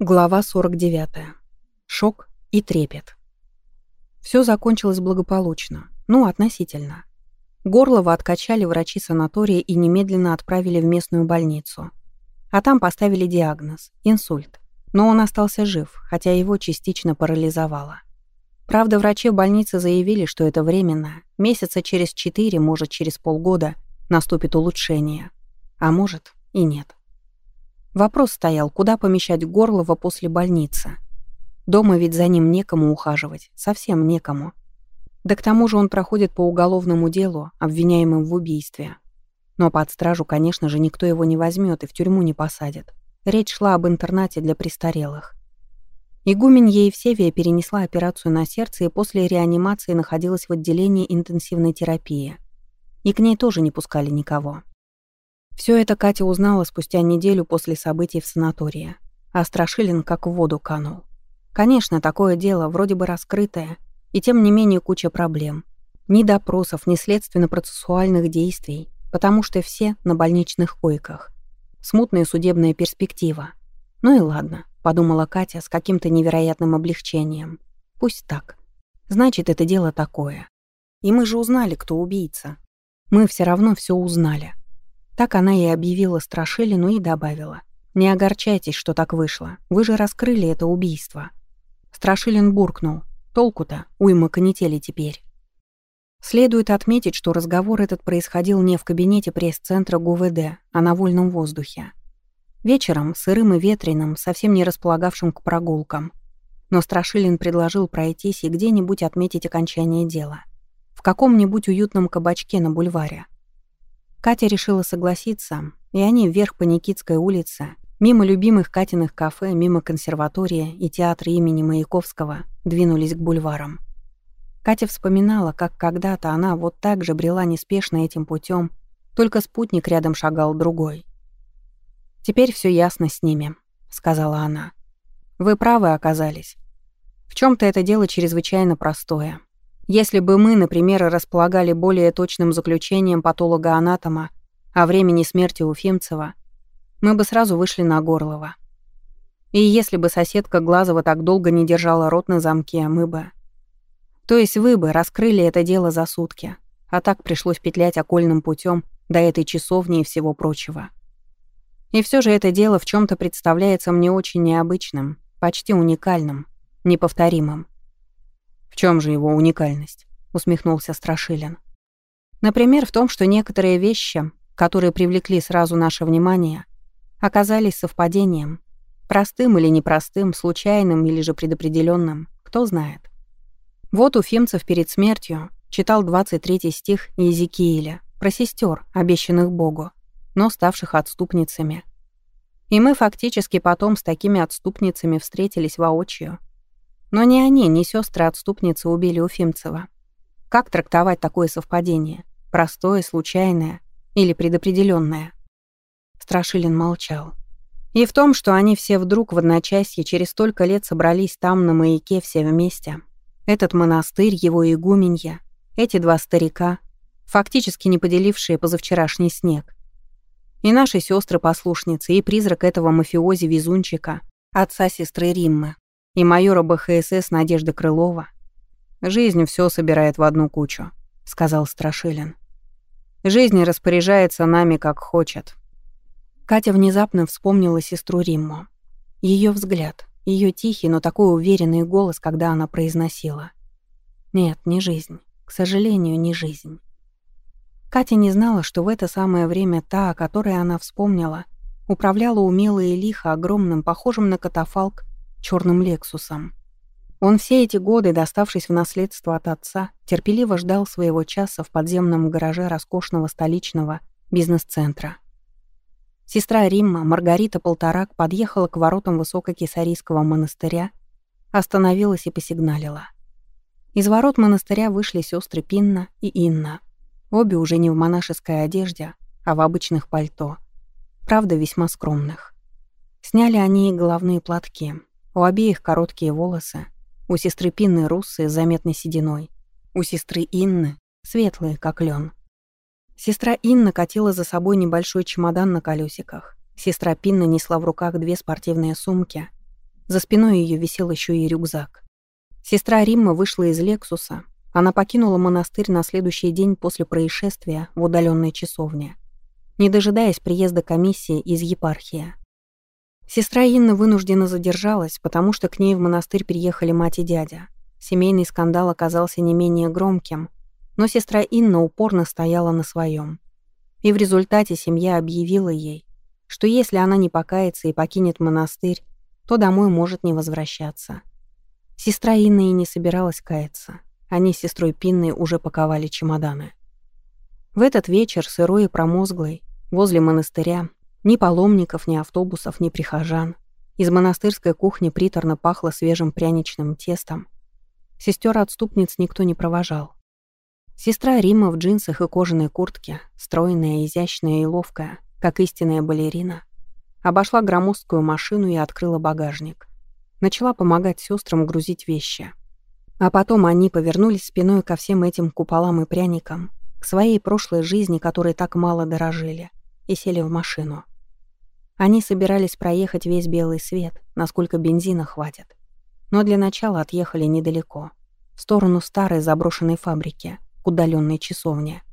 Глава 49. Шок и трепет. Все закончилось благополучно. Ну, относительно. Горлова откачали врачи санатория и немедленно отправили в местную больницу. А там поставили диагноз – инсульт. Но он остался жив, хотя его частично парализовало. Правда, врачи в больнице заявили, что это временно. Месяца через четыре, может, через полгода наступит улучшение. А может и нет. Вопрос стоял, куда помещать Горлова после больницы. Дома ведь за ним некому ухаживать, совсем некому. Да к тому же он проходит по уголовному делу, обвиняемым в убийстве. Но под стражу, конечно же, никто его не возьмет и в тюрьму не посадит. Речь шла об интернате для престарелых. Игуменья Евсевия перенесла операцию на сердце и после реанимации находилась в отделении интенсивной терапии. И к ней тоже не пускали никого. Все это Катя узнала спустя неделю после событий в санатории. А Страшилин как в воду канул. Конечно, такое дело, вроде бы раскрытое, и тем не менее куча проблем. Ни допросов, ни следственно-процессуальных действий, потому что все на больничных койках. Смутная судебная перспектива. Ну и ладно, подумала Катя с каким-то невероятным облегчением. Пусть так. Значит, это дело такое. И мы же узнали, кто убийца. Мы все равно все узнали. Так она и объявила Страшилину и добавила. «Не огорчайтесь, что так вышло. Вы же раскрыли это убийство». Страшилин буркнул. «Толку-то? Уйма канители теперь». Следует отметить, что разговор этот происходил не в кабинете пресс-центра ГУВД, а на вольном воздухе. Вечером, сырым и ветреным, совсем не располагавшим к прогулкам. Но Страшилин предложил пройтись и где-нибудь отметить окончание дела. В каком-нибудь уютном кабачке на бульваре. Катя решила согласиться, и они вверх по Никитской улице, мимо любимых Катиных кафе, мимо консерватория и театра имени Маяковского, двинулись к бульварам. Катя вспоминала, как когда-то она вот так же брела неспешно этим путем, только спутник рядом шагал другой. «Теперь все ясно с ними», — сказала она. «Вы правы оказались. В чем то это дело чрезвычайно простое. Если бы мы, например, располагали более точным заключением патолога-анатома о времени смерти Уфимцева, мы бы сразу вышли на Горлова. И если бы соседка Глазова так долго не держала рот на замке, мы бы... То есть вы бы раскрыли это дело за сутки, а так пришлось петлять окольным путем до этой часовни и всего прочего. И все же это дело в чем то представляется мне очень необычным, почти уникальным, неповторимым. «В чем же его уникальность?» — усмехнулся Страшилин. «Например, в том, что некоторые вещи, которые привлекли сразу наше внимание, оказались совпадением. Простым или непростым, случайным или же предопределенным, кто знает. Вот Уфимцев перед смертью читал 23 стих Иезекииля про сестер, обещанных Богу, но ставших отступницами. И мы фактически потом с такими отступницами встретились воочию. Но ни они, ни сестры-отступницы убили Уфимцева. Как трактовать такое совпадение? Простое, случайное или предопределенное? Страшилин молчал. И в том, что они все вдруг в одночасье через столько лет собрались там на маяке все вместе. Этот монастырь, его игуменья, эти два старика, фактически не поделившие позавчерашний снег. И наши сестры послушницы и призрак этого мафиози-везунчика, отца сестры Риммы, и майора БХСС Надежда Крылова. «Жизнь все собирает в одну кучу», — сказал Страшилин. «Жизнь распоряжается нами, как хочет». Катя внезапно вспомнила сестру Римму. Ее взгляд, ее тихий, но такой уверенный голос, когда она произносила. «Нет, не жизнь. К сожалению, не жизнь». Катя не знала, что в это самое время та, о которой она вспомнила, управляла умело и лихо огромным, похожим на катафалк, черным Лексусом. Он все эти годы, доставшись в наследство от отца, терпеливо ждал своего часа в подземном гараже роскошного столичного бизнес-центра. Сестра Римма, Маргарита Полторак, подъехала к воротам Высококисарийского монастыря, остановилась и посигналила. Из ворот монастыря вышли сестры Пинна и Инна. Обе уже не в монашеской одежде, а в обычных пальто. Правда, весьма скромных. Сняли они и головные платки, у обеих короткие волосы. У сестры Пинны русые с заметной сединой. У сестры Инны светлые, как лен. Сестра Инна катила за собой небольшой чемодан на колесиках. Сестра Пинна несла в руках две спортивные сумки. За спиной ее висел еще и рюкзак. Сестра Римма вышла из «Лексуса». Она покинула монастырь на следующий день после происшествия в удаленной часовне, не дожидаясь приезда комиссии из епархии. Сестра Инна вынуждена задержалась, потому что к ней в монастырь приехали мать и дядя. Семейный скандал оказался не менее громким, но сестра Инна упорно стояла на своем. И в результате семья объявила ей, что если она не покается и покинет монастырь, то домой может не возвращаться. Сестра Инна и не собиралась каяться. Они с сестрой Пинной уже паковали чемоданы. В этот вечер, сырой и промозглый, возле монастыря, ни паломников, ни автобусов, ни прихожан. Из монастырской кухни приторно пахло свежим пряничным тестом. Сестер-отступниц никто не провожал. Сестра Рима в джинсах и кожаной куртке, стройная, изящная и ловкая, как истинная балерина, обошла громоздкую машину и открыла багажник. Начала помогать сестрам грузить вещи. А потом они повернулись спиной ко всем этим куполам и пряникам, к своей прошлой жизни, которой так мало дорожили, и сели в машину. Они собирались проехать весь белый свет, насколько бензина хватит. Но для начала отъехали недалеко, в сторону старой заброшенной фабрики, к удаленной часовне.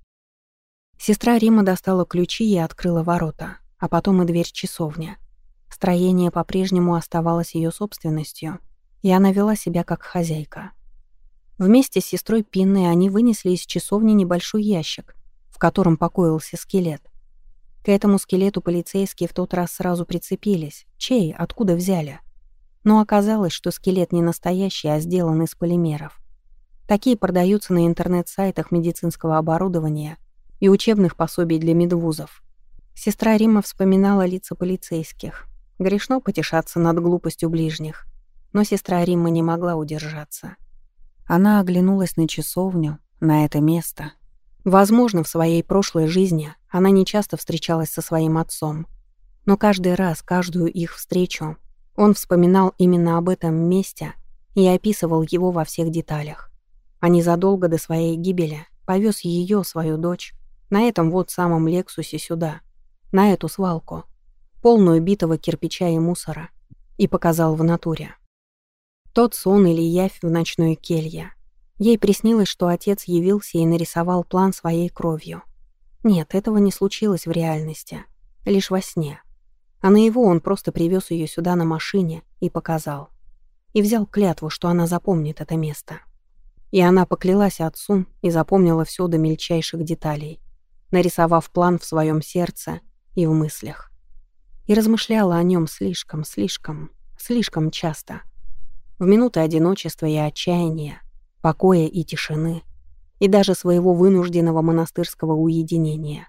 Сестра Рима достала ключи и открыла ворота, а потом и дверь часовни. Строение по-прежнему оставалось ее собственностью, и она вела себя как хозяйка. Вместе с сестрой Пинной они вынесли из часовни небольшой ящик, в котором покоился скелет. К этому скелету полицейские в тот раз сразу прицепились. Чей? Откуда взяли? Но оказалось, что скелет не настоящий, а сделан из полимеров. Такие продаются на интернет-сайтах медицинского оборудования и учебных пособий для медвузов. Сестра Рима вспоминала лица полицейских. Грешно потешаться над глупостью ближних. Но сестра Рима не могла удержаться. Она оглянулась на часовню, на это место. Возможно, в своей прошлой жизни она нечасто встречалась со своим отцом. Но каждый раз, каждую их встречу, он вспоминал именно об этом месте и описывал его во всех деталях. А незадолго до своей гибели повез ее, свою дочь, на этом вот самом Лексусе сюда, на эту свалку, полную битого кирпича и мусора, и показал в натуре. Тот сон или явь в ночной келье. Ей приснилось, что отец явился и нарисовал план своей кровью. Нет, этого не случилось в реальности. Лишь во сне. А на его он просто привез ее сюда на машине и показал. И взял клятву, что она запомнит это место. И она поклялась отцу и запомнила все до мельчайших деталей, нарисовав план в своем сердце и в мыслях. И размышляла о нем слишком, слишком, слишком часто — в минуты одиночества и отчаяния, покоя и тишины, и даже своего вынужденного монастырского уединения,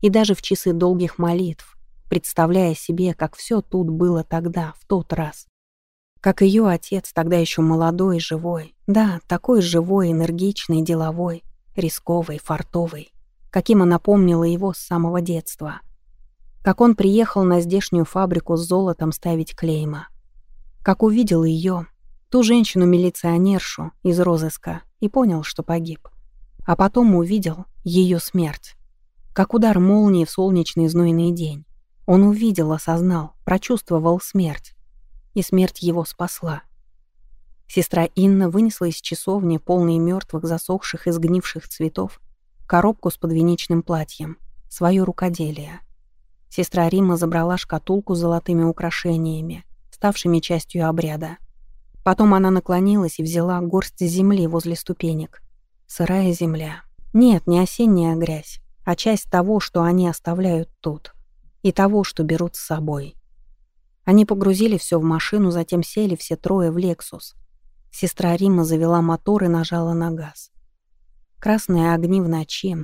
и даже в часы долгих молитв, представляя себе, как все тут было тогда, в тот раз. Как ее отец, тогда еще молодой живой, да, такой живой, энергичный, деловой, рисковый, фартовый, каким она помнила его с самого детства. Как он приехал на здешнюю фабрику с золотом ставить клейма — как увидел ее, ту женщину-милиционершу из розыска, и понял, что погиб. А потом увидел ее смерть. Как удар молнии в солнечный знойный день. Он увидел, осознал, прочувствовал смерть. И смерть его спасла. Сестра Инна вынесла из часовни, полной мертвых, засохших и сгнивших цветов, коробку с подвенечным платьем, свое рукоделие. Сестра Рима забрала шкатулку с золотыми украшениями, ставшими частью обряда. Потом она наклонилась и взяла горсть земли возле ступенек. Сырая земля. Нет, не осенняя грязь, а часть того, что они оставляют тут. И того, что берут с собой. Они погрузили все в машину, затем сели все трое в «Лексус». Сестра Рима завела мотор и нажала на газ. Красные огни в ночи.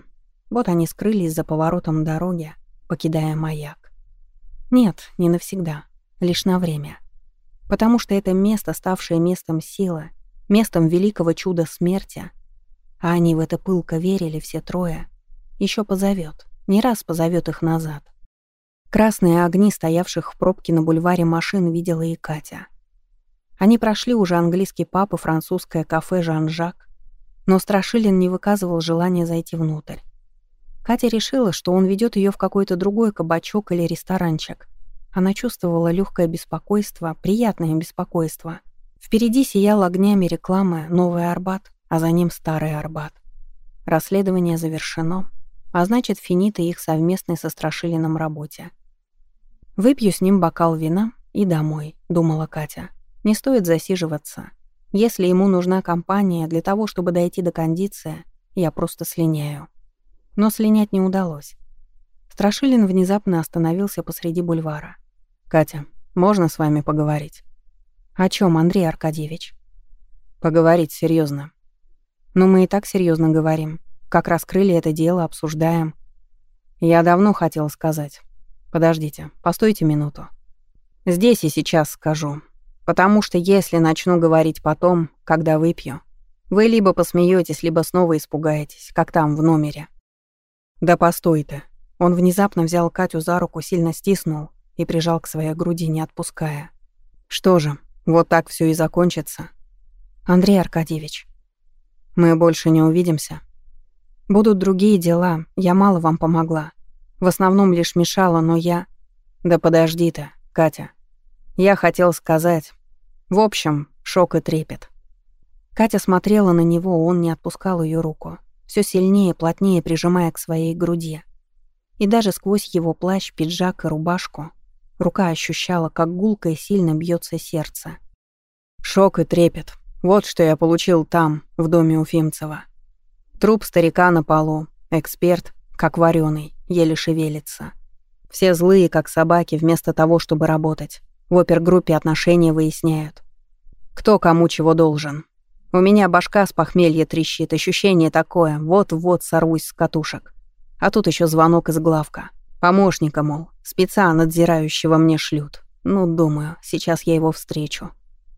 Вот они скрылись за поворотом дороги, покидая маяк. Нет, не навсегда, лишь на время потому что это место, ставшее местом силы, местом великого чуда смерти, а они в это пылко верили все трое, еще позовет, не раз позовет их назад. Красные огни, стоявших в пробке на бульваре машин, видела и Катя. Они прошли уже английский паб и французское кафе «Жан-Жак», но Страшилин не выказывал желания зайти внутрь. Катя решила, что он ведет ее в какой-то другой кабачок или ресторанчик, Она чувствовала легкое беспокойство, приятное беспокойство. Впереди сиял огнями рекламы «Новый Арбат», а за ним «Старый Арбат». Расследование завершено, а значит, финиты их совместной со Страшилином работе. «Выпью с ним бокал вина и домой», — думала Катя. «Не стоит засиживаться. Если ему нужна компания для того, чтобы дойти до кондиции, я просто слиняю». Но слинять не удалось. Страшилин внезапно остановился посреди бульвара. «Катя, можно с вами поговорить?» «О чем, Андрей Аркадьевич?» «Поговорить серьезно. «Ну, мы и так серьезно говорим. Как раскрыли это дело, обсуждаем». «Я давно хотел сказать. Подождите, постойте минуту. Здесь и сейчас скажу. Потому что если начну говорить потом, когда выпью, вы либо посмеетесь, либо снова испугаетесь, как там в номере. Да постой ты. Он внезапно взял Катю за руку, сильно стиснул и прижал к своей груди, не отпуская. Что же, вот так все и закончится. Андрей Аркадьевич, мы больше не увидимся. Будут другие дела, я мало вам помогла. В основном лишь мешала, но я... Да подожди ты, Катя. Я хотел сказать... В общем, шок и трепет. Катя смотрела на него, он не отпускал ее руку, все сильнее, плотнее прижимая к своей груди. И даже сквозь его плащ, пиджак и рубашку рука ощущала, как гулко и сильно бьется сердце. Шок и трепет. Вот что я получил там, в доме Уфимцева. Труп старика на полу, эксперт, как вареный еле шевелится. Все злые, как собаки, вместо того, чтобы работать. В опергруппе отношения выясняют. Кто кому чего должен. У меня башка с похмелья трещит, ощущение такое, вот-вот сорвусь с катушек. А тут еще звонок из главка. Помощника, мол, спеца надзирающего мне шлют. Ну, думаю, сейчас я его встречу.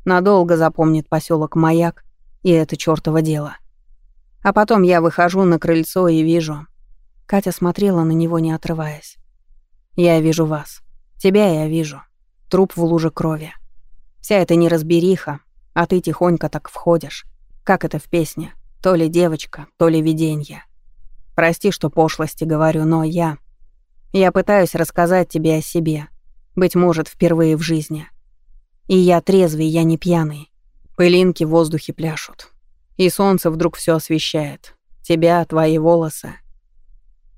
Надолго запомнит поселок Маяк и это чёртово дело. А потом я выхожу на крыльцо и вижу, Катя смотрела на него, не отрываясь. «Я вижу вас. Тебя я вижу. Труп в луже крови. Вся эта неразбериха, а ты тихонько так входишь. Как это в песне? То ли девочка, то ли виденье. Прости, что пошлости говорю, но я... Я пытаюсь рассказать тебе о себе. Быть может, впервые в жизни. И я трезвый, я не пьяный. Пылинки в воздухе пляшут. И солнце вдруг все освещает. Тебя, твои волосы —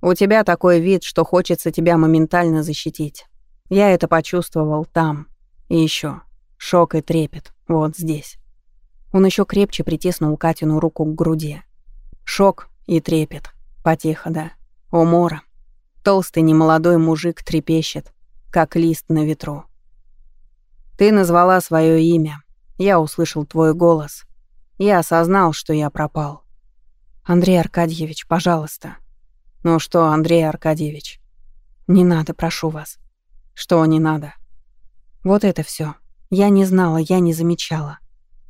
у тебя такой вид, что хочется тебя моментально защитить. Я это почувствовал там. И еще шок и трепет вот здесь. Он еще крепче притиснул Катину руку к груди. Шок и трепет. Потихо, да. Умора. Толстый немолодой мужик трепещет, как лист на ветру. Ты назвала свое имя. Я услышал твой голос. Я осознал, что я пропал. Андрей Аркадьевич, пожалуйста, «Ну что, Андрей Аркадьевич?» «Не надо, прошу вас». «Что не надо?» «Вот это все. Я не знала, я не замечала.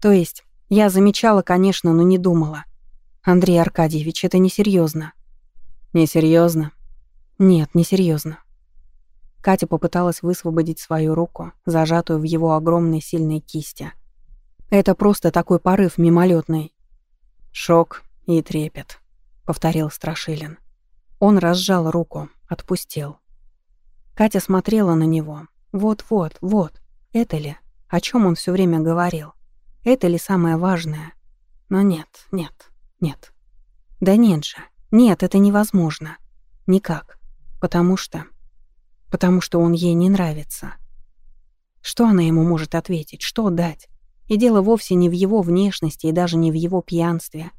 То есть, я замечала, конечно, но не думала. Андрей Аркадьевич, это несерьезно. Несерьезно? Нет, несерьезно. Катя попыталась высвободить свою руку, зажатую в его огромной сильной кисти. Это просто такой порыв мимолетный. Шок и трепет, повторил Страшилин. Он разжал руку, отпустил. Катя смотрела на него. Вот-вот, вот. Это ли? О чем он все время говорил? Это ли самое важное? Но нет, нет, нет. Да нет же. Нет, это невозможно. Никак. Потому что... Потому что он ей не нравится. Что она ему может ответить? Что дать? И дело вовсе не в его внешности и даже не в его пьянстве.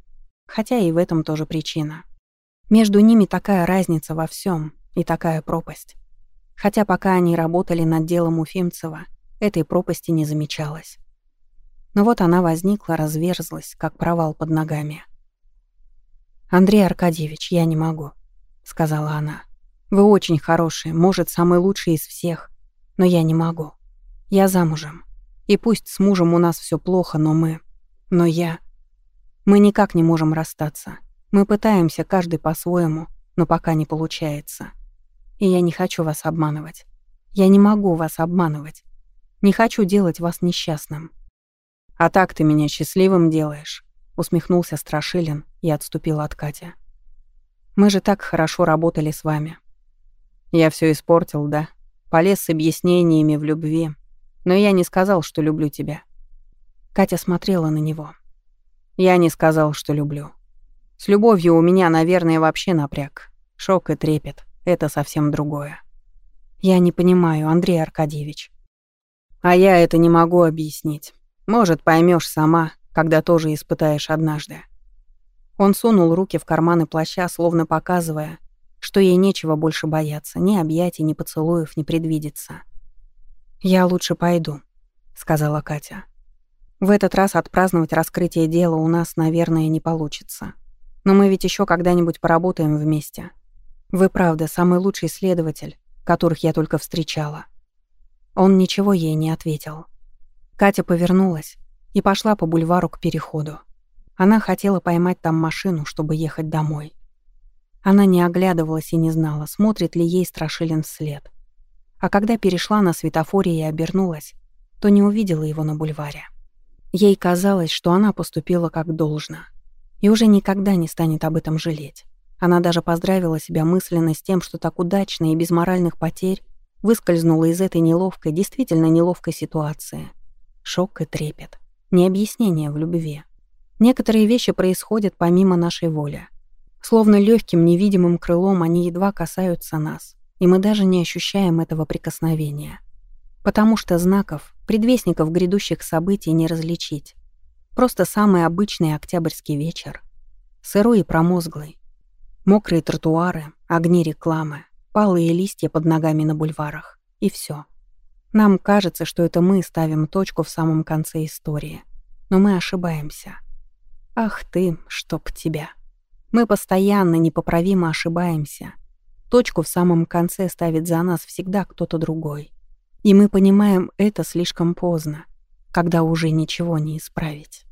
Хотя и в этом тоже причина. Между ними такая разница во всем и такая пропасть. Хотя пока они работали над делом Уфимцева, этой пропасти не замечалось. Но вот она возникла, разверзлась, как провал под ногами. «Андрей Аркадьевич, я не могу», — сказала она. «Вы очень хороший, может, самый лучший из всех, но я не могу. Я замужем. И пусть с мужем у нас все плохо, но мы... Но я... Мы никак не можем расстаться. Мы пытаемся каждый по-своему, но пока не получается. И я не хочу вас обманывать. Я не могу вас обманывать. Не хочу делать вас несчастным. А так ты меня счастливым делаешь, усмехнулся Страшилин и отступил от Кати. Мы же так хорошо работали с вами. Я все испортил, да? Полез с объяснениями в любви. Но я не сказал, что люблю тебя. Катя смотрела на него. Я не сказал, что люблю. С любовью у меня, наверное, вообще напряг. Шок и трепет — это совсем другое. Я не понимаю, Андрей Аркадьевич. А я это не могу объяснить. Может, поймешь сама, когда тоже испытаешь однажды. Он сунул руки в карманы плаща, словно показывая, что ей нечего больше бояться, ни объятий, ни поцелуев не предвидится. «Я лучше пойду», — сказала Катя. «В этот раз отпраздновать раскрытие дела у нас, наверное, не получится. Но мы ведь еще когда-нибудь поработаем вместе. Вы, правда, самый лучший следователь, которых я только встречала». Он ничего ей не ответил. Катя повернулась и пошла по бульвару к переходу. Она хотела поймать там машину, чтобы ехать домой. Она не оглядывалась и не знала, смотрит ли ей Страшилин вслед. А когда перешла на светофоре и обернулась, то не увидела его на бульваре. Ей казалось, что она поступила как должно. И уже никогда не станет об этом жалеть. Она даже поздравила себя мысленно с тем, что так удачно и без моральных потерь выскользнула из этой неловкой, действительно неловкой ситуации. Шок и трепет. Не объяснение в любви. Некоторые вещи происходят помимо нашей воли. Словно легким невидимым крылом они едва касаются нас, и мы даже не ощущаем этого прикосновения. Потому что знаков, предвестников грядущих событий не различить. Просто самый обычный октябрьский вечер. Сырой и промозглый. Мокрые тротуары, огни рекламы, палые листья под ногами на бульварах. И все. Нам кажется, что это мы ставим точку в самом конце истории. Но мы ошибаемся. Ах ты, чтоб тебя. Мы постоянно непоправимо ошибаемся. Точку в самом конце ставит за нас всегда кто-то другой. И мы понимаем это слишком поздно, когда уже ничего не исправить.